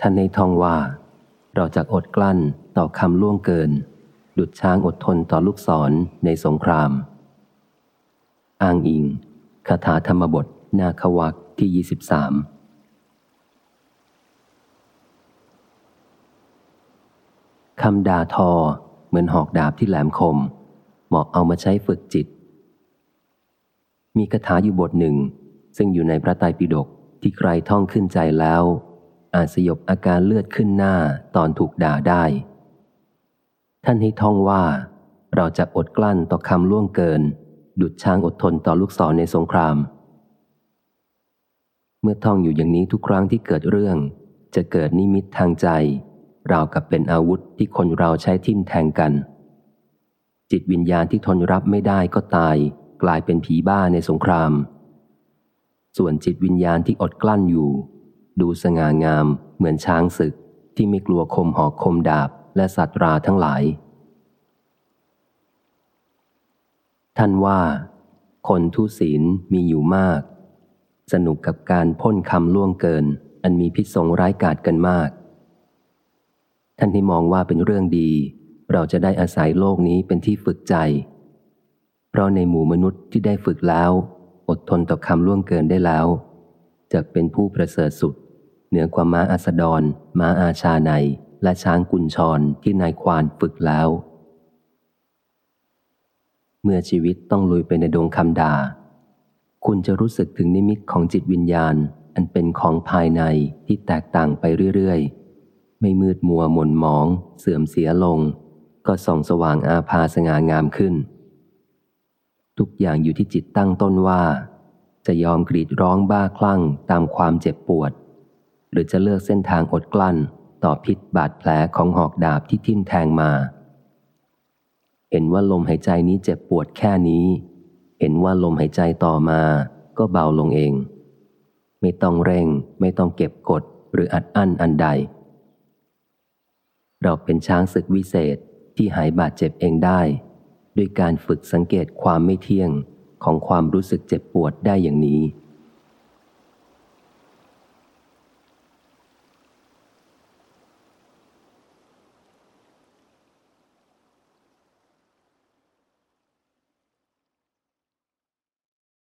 ท่านในทองว่า เราจะอดกลั้นต่อคำล่วงเกิน ดุดช้างอดทนต่อลูกศรในสงคราม อ้างอิงคาถาธรรมบทนาควักที่ 23คำด่าทอเหมือนหอกดาบที่แหลมคม เหมาะเอามาใช้ฝึกจิต มีคาถาอยู่บทหนึ่ง ซึ่งอยู่ในพระไตรปิฎกที่ใครท่องขึ้นใจแล้ว อาจสยบอาการเลือดขึ้นหน้าตอนถูกด่าได้ ท่านให้ท่องว่า เราจะอดกลั้นต่อคำล่วงเกิน ดุดช้างอดทนต่อลูกศรในสงคราม เมื่อท่องอยู่อย่างนี้ทุกครั้งที่เกิดเรื่อง จะเกิดนิมิตทางใจ ราวกับเป็นอาวุธที่คนเราใช้ทิ่มแทงกัน จิตวิญญาณที่ทนรับไม่ได้ก็ตาย กลายเป็นผีบ้าในสงคราม ส่วนจิตวิญญาณที่อดกลั้นอยู่ ดูสง่างามเหมือนช้างศึกที่ไม่กลัวคมหอกคมดาบและสัตว์ราทั้งหลาย ท่านว่า คนทุศีลมีอยู่มาก สนุกกับการพ่นคำล่วงเกิน อันมีพิษสงร้ายกาจกันมาก ท่านที่มองว่าเป็นเรื่องดี เราจะได้อาศัยโลกนี้เป็นที่ฝึกใจ เพราะในหมู่มนุษย์ที่ได้ฝึกแล้ว อดทนต่อคำล่วงเกินได้แล้วจะเป็นผู้ประเสริฐสุด นือกว่าม้าอัสดร ม้าอาชาใน และช้างกุญชรที่นายควานฝึกแล้ว เมื่อชีวิตต้องลุยไปในดงคำดา คุณจะรู้สึกถึงนิมิตของจิตวิญญาณ อันเป็นของภายในที่แตกต่างไปเรื่อยๆ ไม่มืดมัวหม่นหมอง เสื่อมเสียลง ก็ส่องสว่างอาภาสง่างามขึ้น ทุกอย่างอยู่ที่จิตตั้งต้นว่าจะยอมกรีดร้องบ้าคลั่งตามความเจ็บปวด รือจะเลือกเส้นทางอดกลั้น ต่อพิษบาดแผลของหอกดาบที่ทิ่มแทงมา เห็นว่าลมหายใจนี้เจ็บปวดแค่นี้ เห็นว่าลมหายใจต่อมาก็เบาลงเอง ไม่ต้องเร่ง ไม่ต้องเก็บกดหรืออัดอั้นอันใด เราเป็นช้างศึกวิเศษที่หายบาดเจ็บเองได้ ด้วยการฝึกสังเกตความไม่เที่ยงของความรู้สึกเจ็บปวดได้อย่างนี้